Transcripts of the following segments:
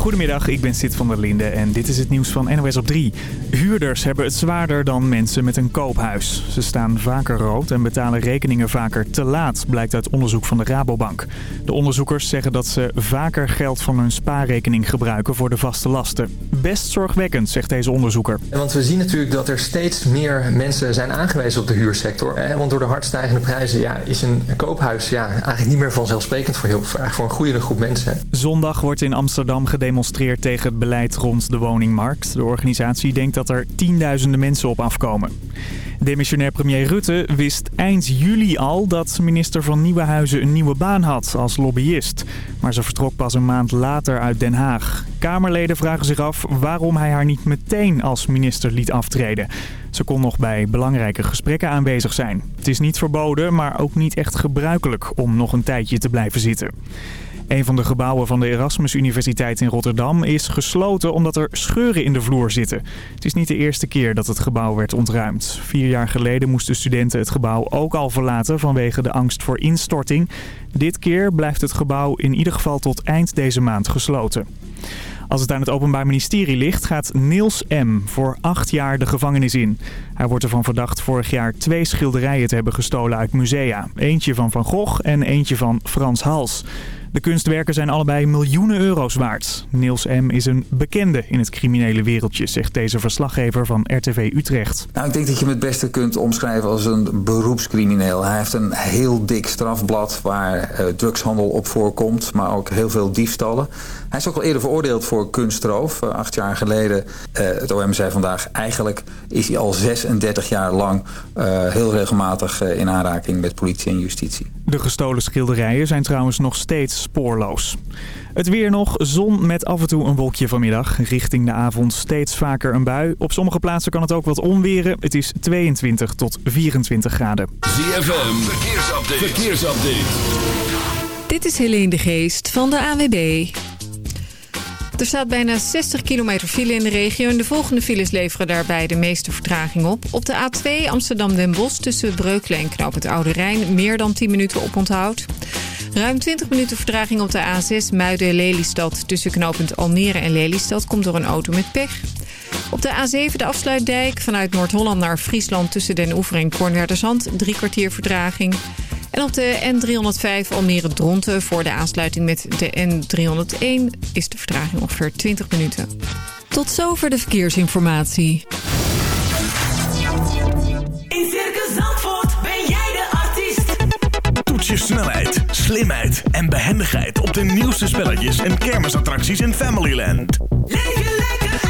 Goedemiddag, ik ben Sid van der Linde en dit is het nieuws van NOS op 3. Huurders hebben het zwaarder dan mensen met een koophuis. Ze staan vaker rood en betalen rekeningen vaker te laat, blijkt uit onderzoek van de Rabobank. De onderzoekers zeggen dat ze vaker geld van hun spaarrekening gebruiken voor de vaste lasten. Best zorgwekkend, zegt deze onderzoeker. Want we zien natuurlijk dat er steeds meer mensen zijn aangewezen op de huursector. Want door de hard stijgende prijzen ja, is een koophuis ja, eigenlijk niet meer vanzelfsprekend voor, heel, voor een goede groep mensen. Zondag wordt in Amsterdam gedemonstreerd tegen het beleid rond de woningmarkt. De organisatie denkt dat er tienduizenden mensen op afkomen. Demissionair premier Rutte wist eind juli al dat minister van Nieuwenhuizen een nieuwe baan had als lobbyist. Maar ze vertrok pas een maand later uit Den Haag. Kamerleden vragen zich af waarom hij haar niet meteen als minister liet aftreden. Ze kon nog bij belangrijke gesprekken aanwezig zijn. Het is niet verboden, maar ook niet echt gebruikelijk om nog een tijdje te blijven zitten. Een van de gebouwen van de Erasmus Universiteit in Rotterdam is gesloten omdat er scheuren in de vloer zitten. Het is niet de eerste keer dat het gebouw werd ontruimd. Vier jaar geleden moesten studenten het gebouw ook al verlaten vanwege de angst voor instorting. Dit keer blijft het gebouw in ieder geval tot eind deze maand gesloten. Als het aan het Openbaar Ministerie ligt, gaat Niels M. voor acht jaar de gevangenis in. Hij wordt ervan verdacht vorig jaar twee schilderijen te hebben gestolen uit musea. Eentje van Van Gogh en eentje van Frans Hals. De kunstwerken zijn allebei miljoenen euro's waard. Niels M. is een bekende in het criminele wereldje, zegt deze verslaggever van RTV Utrecht. Nou, ik denk dat je hem het beste kunt omschrijven als een beroepscrimineel. Hij heeft een heel dik strafblad waar uh, drugshandel op voorkomt, maar ook heel veel diefstallen. Hij is ook al eerder veroordeeld voor kunstroof. Uh, acht jaar geleden, uh, het OM zei vandaag, eigenlijk is hij al 36 jaar lang heel regelmatig in aanraking met politie en justitie. De gestolen schilderijen zijn trouwens nog steeds spoorloos. Het weer nog, zon met af en toe een wolkje vanmiddag. Richting de avond steeds vaker een bui. Op sommige plaatsen kan het ook wat onweren. Het is 22 tot 24 graden. ZFM, verkeersupdate. verkeersupdate. Dit is Helene de Geest van de AWB. Er staat bijna 60 kilometer file in de regio... en de volgende files leveren daarbij de meeste vertraging op. Op de A2 Amsterdam-Den Bosch tussen Breukelen en Knoop het Oude Rijn... meer dan 10 minuten op onthoud. Ruim 20 minuten vertraging op de A6 Muiden-Lelystad... tussen knooppunt Almere en Lelystad komt door een auto met pech. Op de A7 de afsluitdijk vanuit Noord-Holland naar Friesland... tussen Den Oever en Kornwerderzand, drie kwartier vertraging... En op de N305 Almere-Dronten voor de aansluiting met de N301 is de vertraging ongeveer 20 minuten. Tot zover de verkeersinformatie. In Circus Zandvoort ben jij de artiest. Toets je snelheid, slimheid en behendigheid op de nieuwste spelletjes en kermisattracties in Familyland. Leef je lekker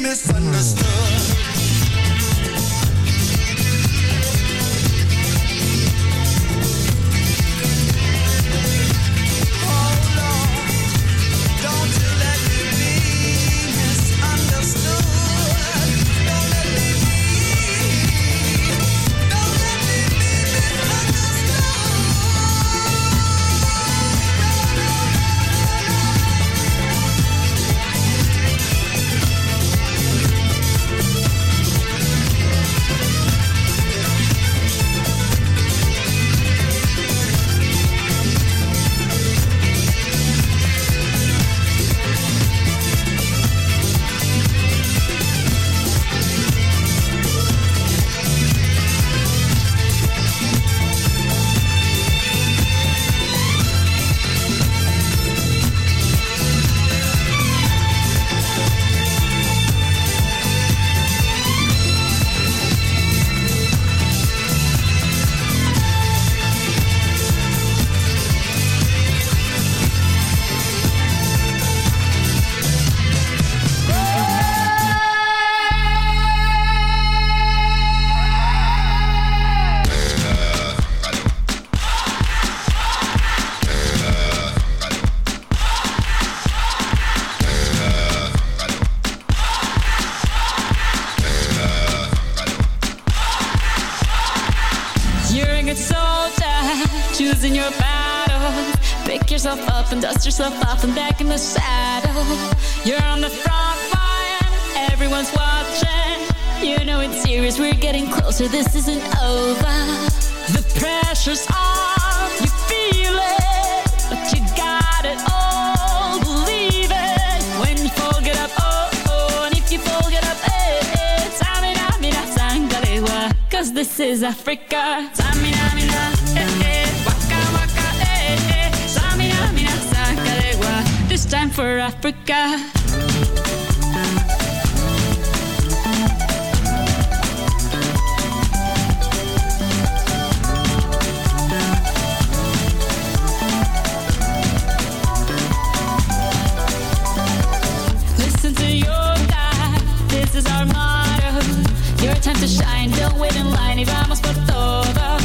misunderstood. This is Africa. Samina, mina, eh, eh. Waka, waka, eh, eh. Samina, mina, sakalegua. Eh, this time for Africa. time to shine. Don't wait in line. Y vamos por todo.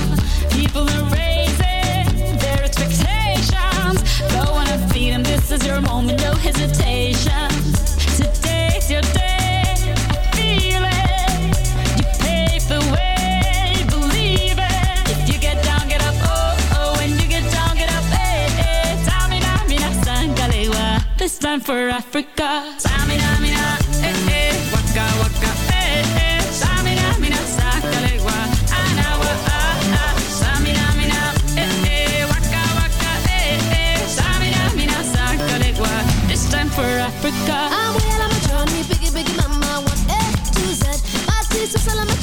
People are raising their expectations. Go on and feed them. This is your moment. No hesitation. Today's your day. I feel it. You pave the way. Believe it. If you get down, get up. Oh, oh. When you get down, get up. Hey, hey. This time for Africa. My sister's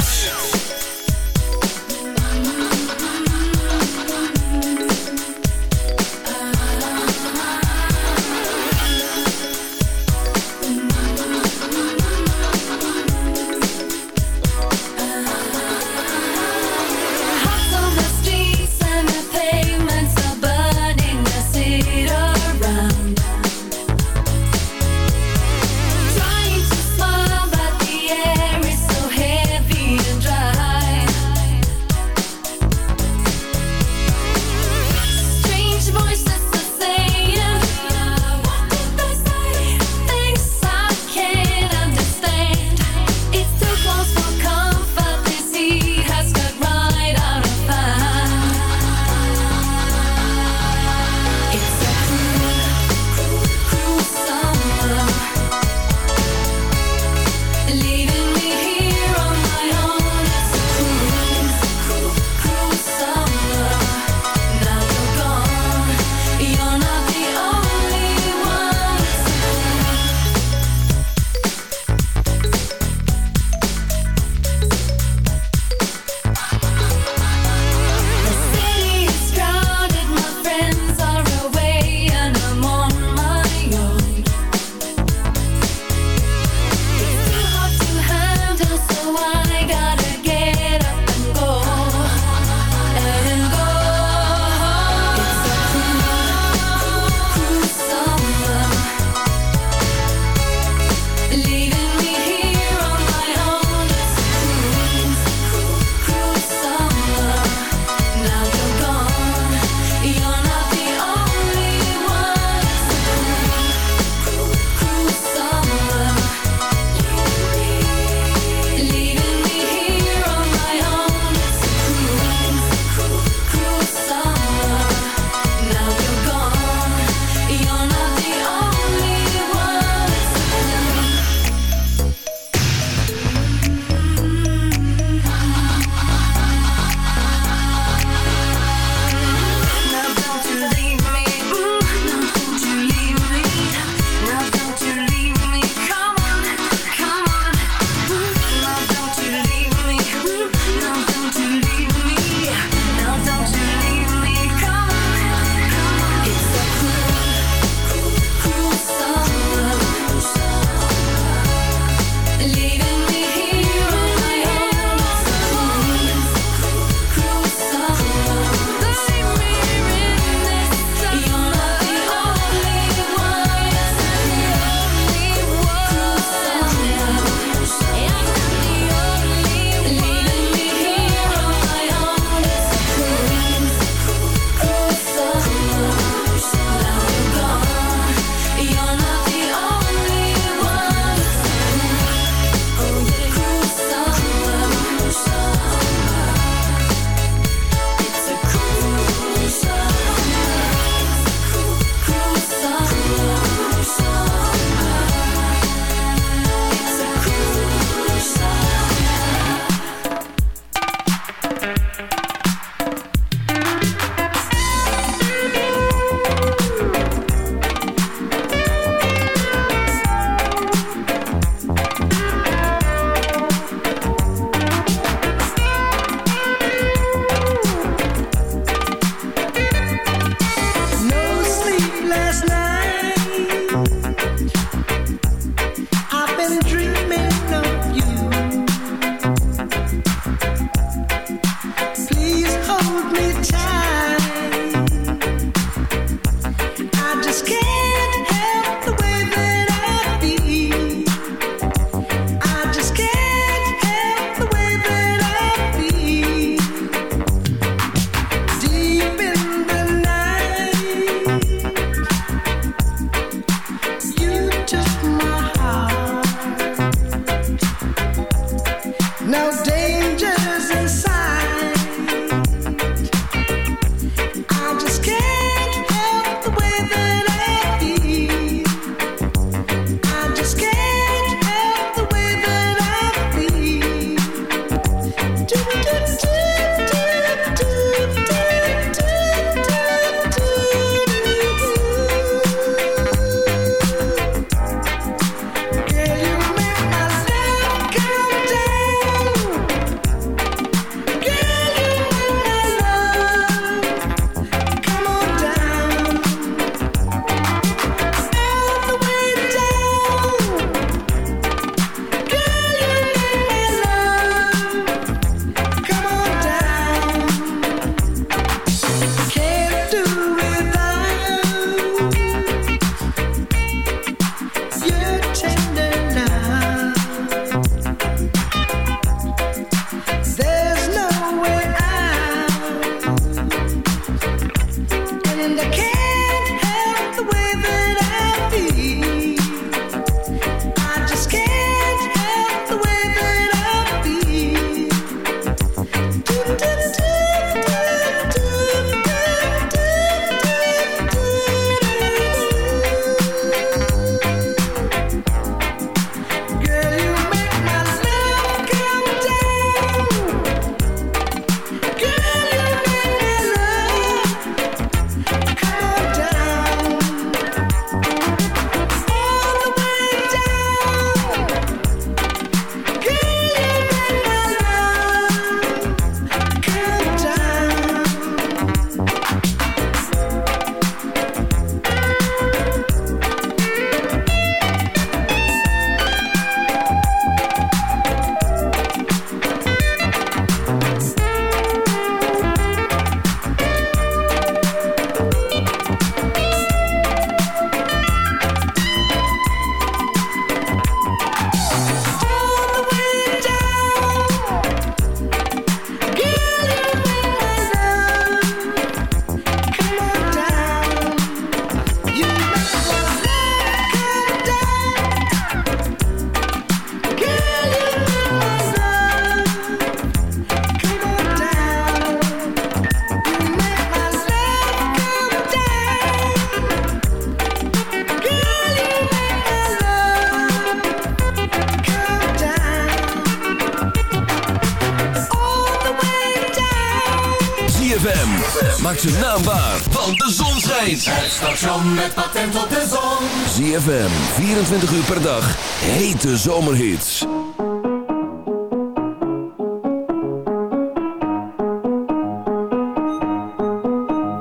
ZFM, 24 uur per dag. Hete zomerhits.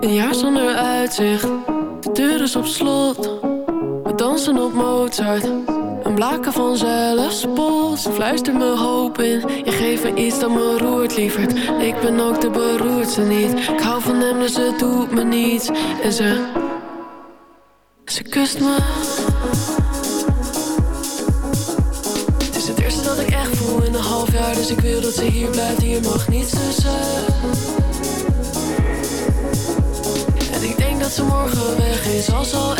Een jaar zonder uitzicht, de deur is op slot. We dansen op Mozart, een blaken van zelfspot. Fluister me hoop in, je geeft me iets dat me roert, lieverd. Ik ben ook de beroerdste niet, ik hou van hem dus het doet me niets. En ze, ze kust me. Dat ze hier blijft. Hier mag niets tussen. En ik denk dat ze morgen weg is, als al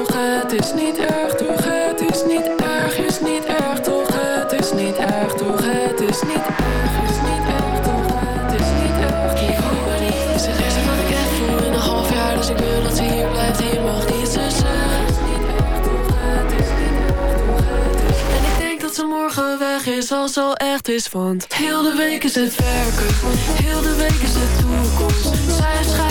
Het is niet erg toch Het is niet erg, is niet erg toch Het is niet erg toch Het is niet erg, is niet erg toch Het is niet erg Ik hoop niet Is het eerste wat ik echt voel in een half jaar Dus ik wil dat ze hier blijft Hier mag niets tussen En ik denk dat ze morgen weg is als al echt is Want heel de week is het werken Heel de week is de toekomst Zij schrijven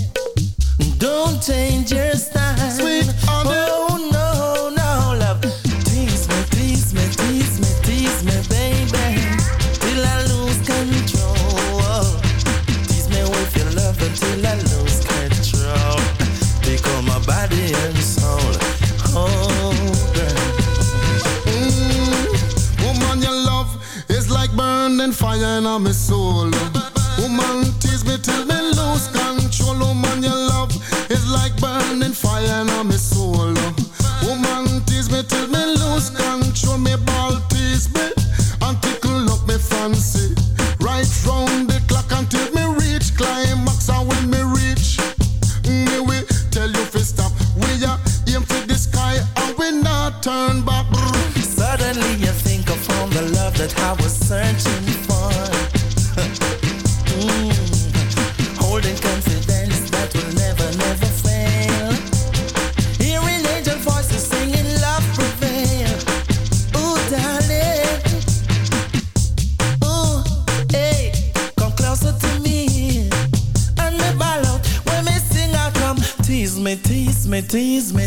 don't change your style. Sweet honey. Oh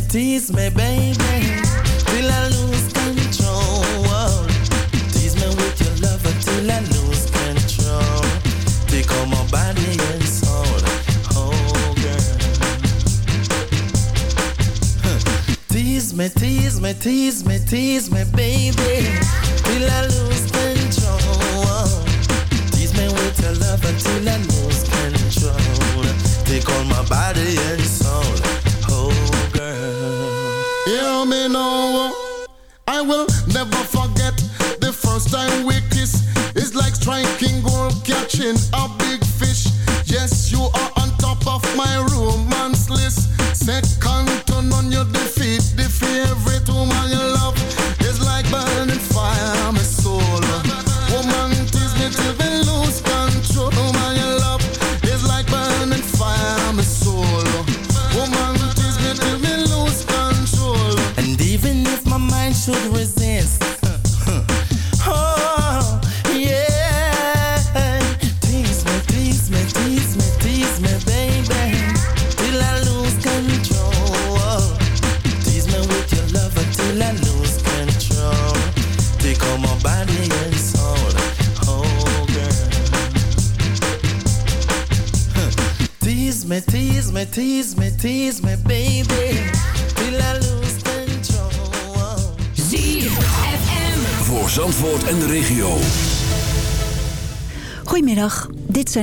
tease me, baby.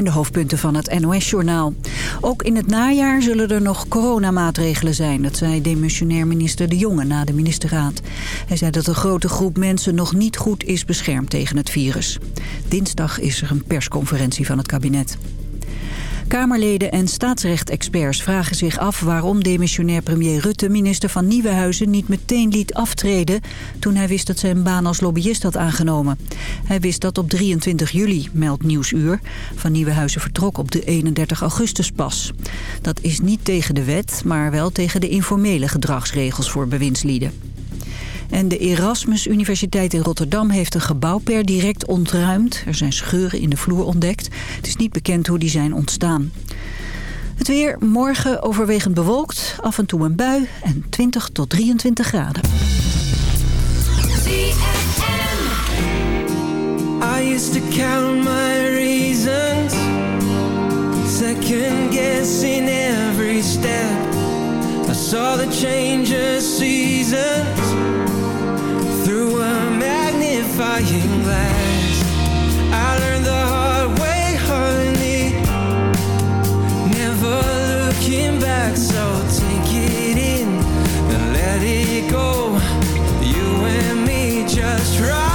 Zijn de hoofdpunten van het NOS-journaal. Ook in het najaar zullen er nog coronamaatregelen zijn. Dat zei demissionair minister De Jonge na de ministerraad. Hij zei dat een grote groep mensen nog niet goed is beschermd tegen het virus. Dinsdag is er een persconferentie van het kabinet. Kamerleden en staatsrechtexperts vragen zich af waarom demissionair premier Rutte minister van Nieuwenhuizen niet meteen liet aftreden toen hij wist dat zij een baan als lobbyist had aangenomen. Hij wist dat op 23 juli, meldt Nieuwsuur. Van Nieuwenhuizen vertrok op de 31 augustus pas. Dat is niet tegen de wet, maar wel tegen de informele gedragsregels voor bewindslieden. En de Erasmus Universiteit in Rotterdam heeft een gebouw per direct ontruimd. Er zijn scheuren in de vloer ontdekt. Het is niet bekend hoe die zijn ontstaan. Het weer morgen overwegend bewolkt, af en toe een bui en 20 tot 23 graden. I used to every step I saw the change magnifying glass I learned the hard way, honey. Never looking back, so take it in And let it go. You and me just ride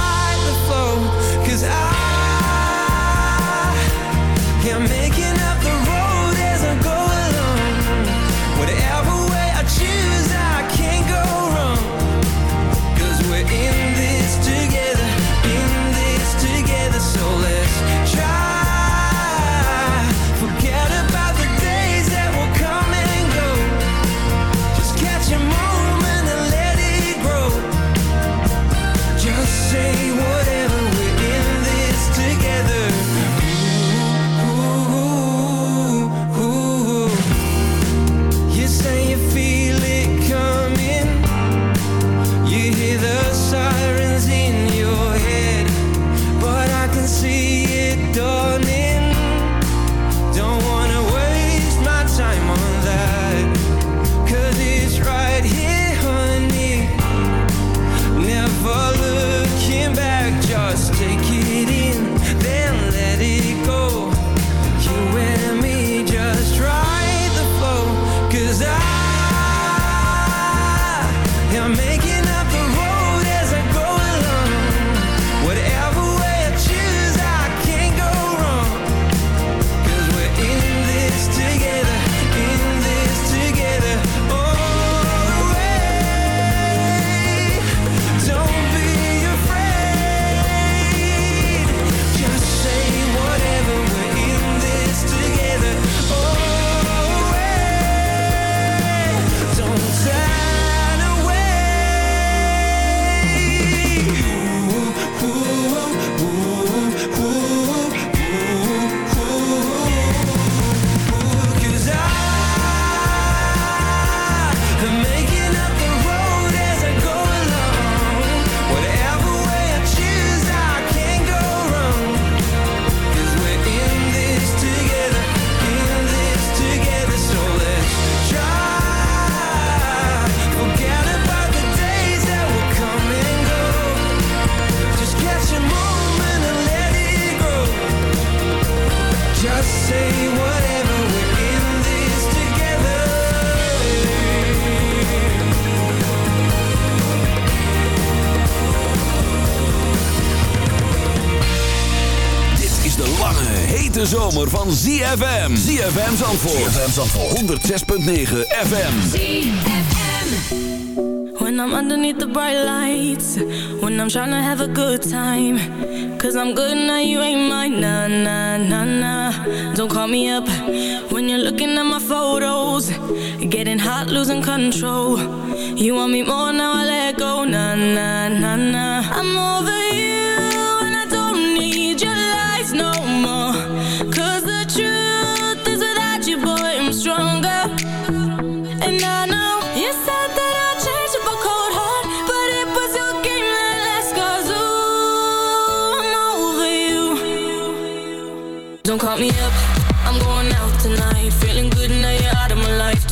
hete zomer van ZFM. ZFM Zandvoort. ZFM Zandvoort. 106.9 FM. When I'm underneath the bright lights When I'm trying to have a good time Cause I'm good now, you ain't mine Nah, nah, nah, nah Don't call me up When you're looking at my photos Getting hot, losing control You want me more, now I let go Nah, nah, nah, nah I'm over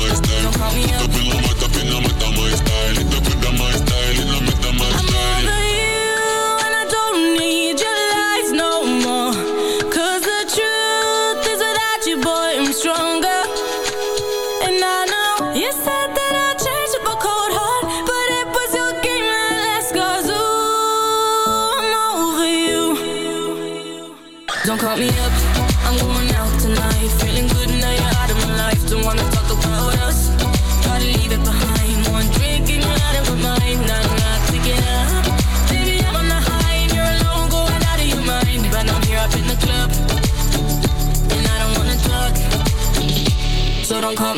maestra. Don't call me up. Don't call me up.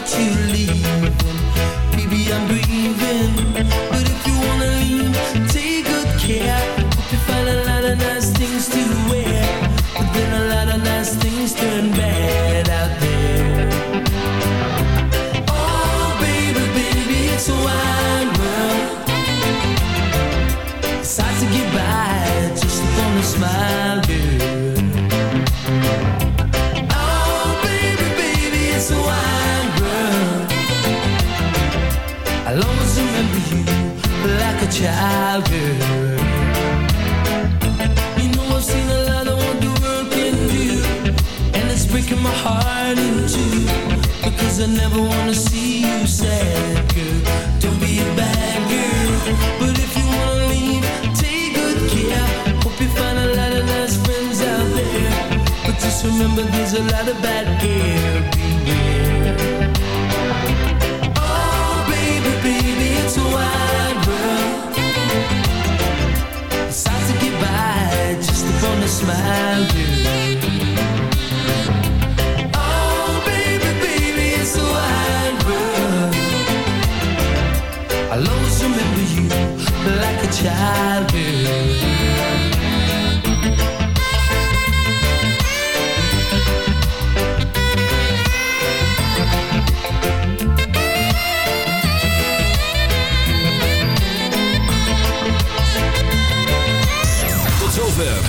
My heart to leave.